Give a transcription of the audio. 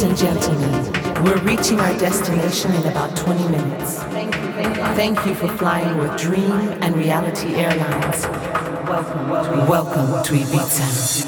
Ladies and gentlemen, we're reaching our destination in about 20 minutes. Thank you for flying with Dream and Reality Airlines. Welcome, to Ibiza.